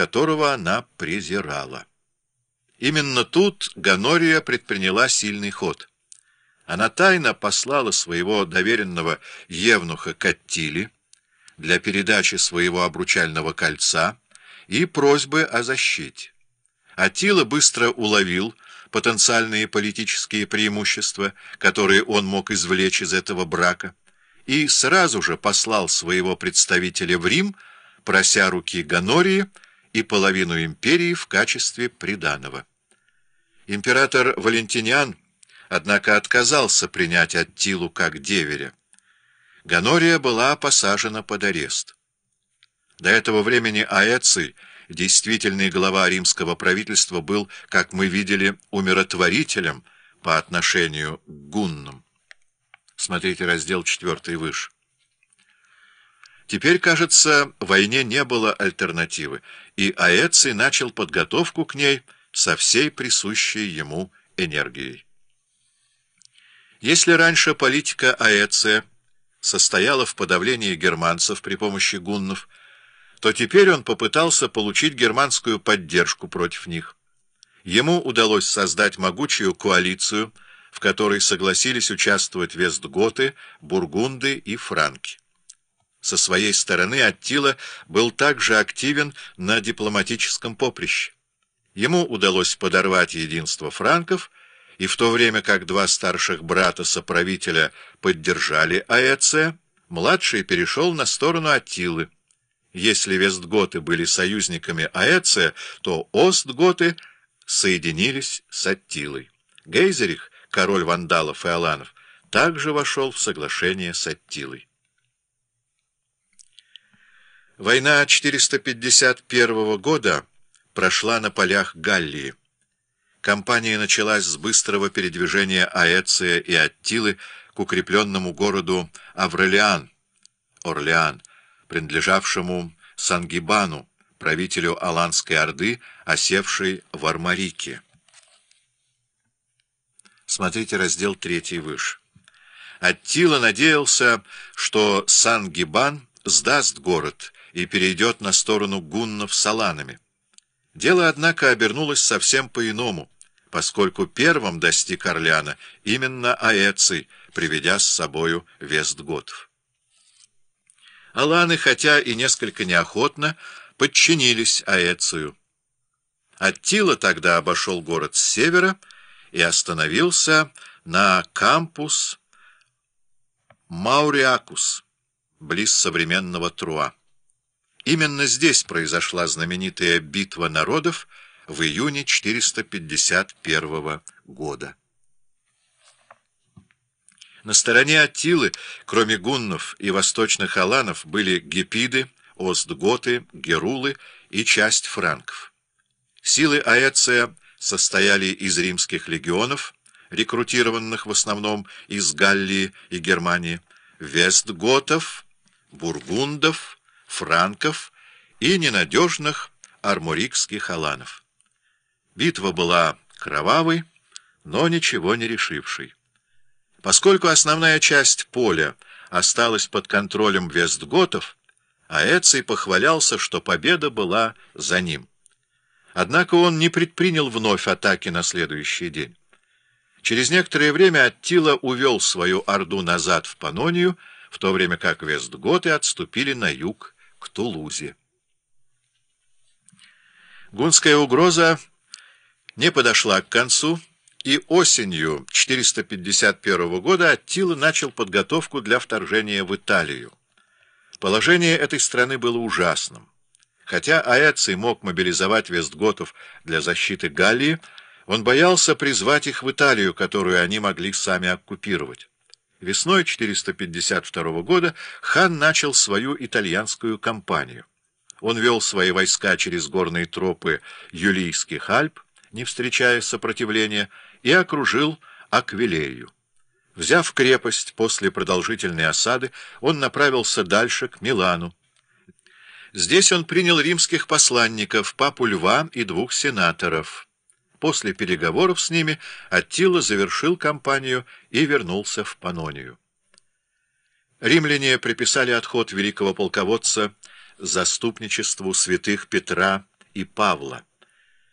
которого она презирала. Именно тут Ганория предприняла сильный ход. Она тайно послала своего доверенного евнуха Каттили для передачи своего обручального кольца и просьбы о защите. Атила быстро уловил потенциальные политические преимущества, которые он мог извлечь из этого брака, и сразу же послал своего представителя в Рим, прося руки Ганории и половину империи в качестве приданого. Император Валентиниан, однако, отказался принять Аттилу как деверя. Ганория была посажена под арест. До этого времени Аэций, действительный глава римского правительства, был, как мы видели, умиротворителем по отношению к гуннам. Смотрите раздел 4 выше. Теперь, кажется, войне не было альтернативы, и Аэций начал подготовку к ней со всей присущей ему энергией. Если раньше политика Аэция состояла в подавлении германцев при помощи гуннов, то теперь он попытался получить германскую поддержку против них. Ему удалось создать могучую коалицию, в которой согласились участвовать вестготы, бургунды и франки. Со своей стороны Аттила был также активен на дипломатическом поприще. Ему удалось подорвать единство франков, и в то время как два старших брата-соправителя поддержали Аэция, младший перешел на сторону Аттилы. Если вестготы были союзниками Аэция, то остготы соединились с Аттилой. Гейзерих, король вандалов и аланов, также вошел в соглашение с Аттилой. Война 451 года прошла на полях Галлии. Кампания началась с быстрого передвижения Аэция и Аттилы к укрепленному городу Аврелиан, Орлеан, принадлежавшему Сангибану, правителю Аланской Орды, осевшей в Армарике. Смотрите раздел 3 выше. Аттила надеялся, что Сангибан сдаст город и перейдет на сторону гуннов с аланами. Дело, однако, обернулось совсем по-иному, поскольку первым достиг Орлеана именно Аэций, приведя с собою вестготов. Аланы, хотя и несколько неохотно, подчинились Аэцию. Аттила тогда обошел город с севера и остановился на кампус Мауриакус, близ современного Труа. Именно здесь произошла знаменитая битва народов в июне 451 года. На стороне Аттилы, кроме гуннов и восточных аланов, были гепиды, остготы, герулы и часть франков. Силы Аэция состояли из римских легионов, рекрутированных в основном из Галлии и Германии, вестготов, бургундов, франков и ненадежных армурикских аланов. Битва была кровавой, но ничего не решившей. Поскольку основная часть поля осталась под контролем вестготов, Аэций похвалялся, что победа была за ним. Однако он не предпринял вновь атаки на следующий день. Через некоторое время Аттила увел свою орду назад в Панонию, в то время как вестготы отступили на юг к Тулузе. Гунская угроза не подошла к концу, и осенью 451 года Аттила начал подготовку для вторжения в Италию. Положение этой страны было ужасным. Хотя Аэций мог мобилизовать вестготов для защиты Галлии, он боялся призвать их в Италию, которую они могли сами оккупировать. Весной 452 года хан начал свою итальянскую кампанию. Он вел свои войска через горные тропы Юлийских Альп, не встречая сопротивления, и окружил Аквилею. Взяв крепость после продолжительной осады, он направился дальше, к Милану. Здесь он принял римских посланников, папу Льва и двух сенаторов. После переговоров с ними Аттила завершил кампанию и вернулся в Панонию. Римляне приписали отход великого полководца заступничеству святых Петра и Павла.